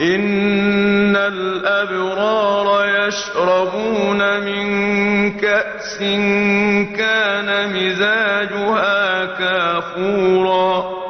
إِنَّ الْأَبْرَارَ يَشْرَبُونَ مِن كَأْسٍ كَانَ مِزَاجُهَا كَافُورًا